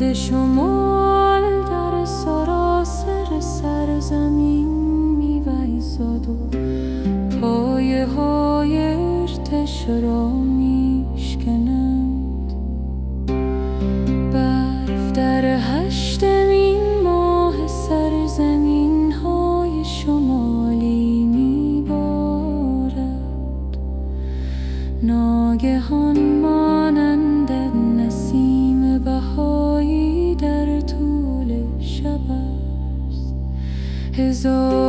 باد شمال در سراسر سرزمین میویزاد و پایه های ارتش را میشکنند. برف در هشتمین ماه سرزمین های شمالی میبارد. ناگهان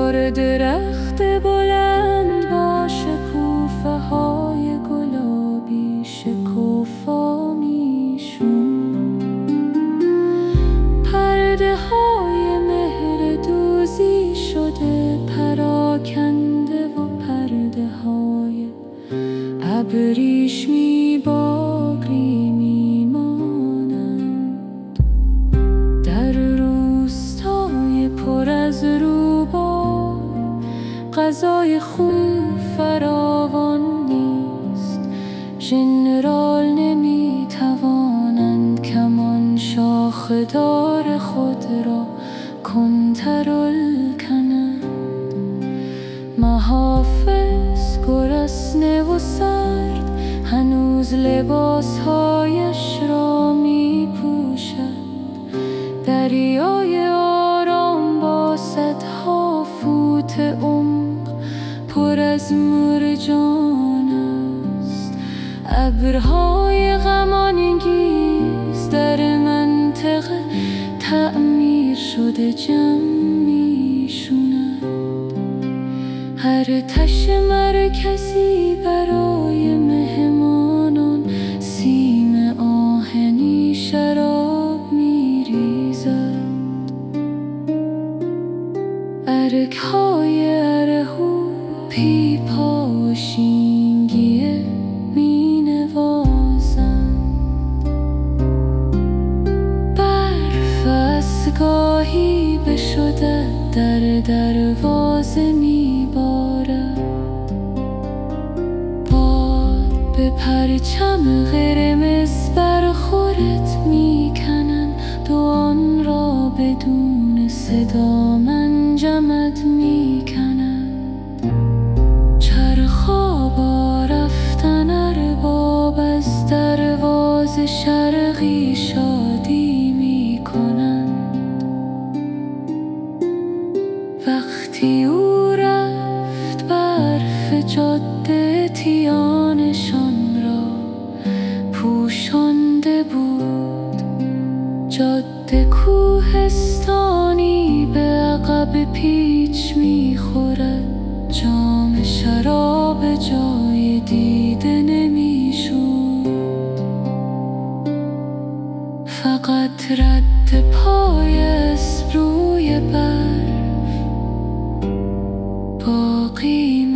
هزار درخت بلند با شکوفه های گلابی شکوفا میشون پرده های مهر دوزی شده پراکنده و پرده های ابریش می غذای خون فراوان نیست. ژنرال نمی توانند کمان شاخدار خود را کنترل کنند. محافظ گرسنه و سرد هنوز لباسهایش را می پوشد دریای ابرهای غمان انگیز در منطقه تعمیر شده جمع می‌شوند. هر تش مرکزی برای مهمانان سیم آهنی شراب میریزد. ارک از گاهی بشده در دروازه می بارد باد به پرچم قرمز می کنن دو آن را بدون صدا منجمد می شرقی شادی جاده تیانشان را پوشانده بود. جاده کوهستانی به عقب پیچ می‌خورد. جام شراب جای دیده نمی‌شود فقط رد پای اسبروی برف. باقی